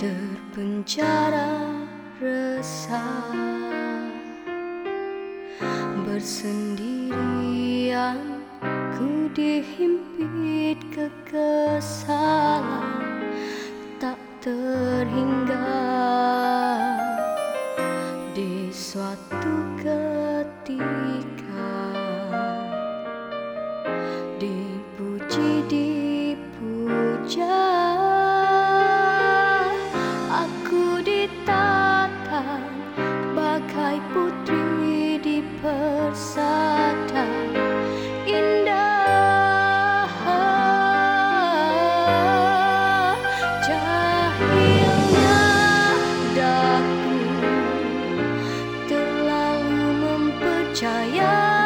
terpenjara resah. Bersendirian ku dihimpit kekesalan tak terhingga. Di suatu ketika 这一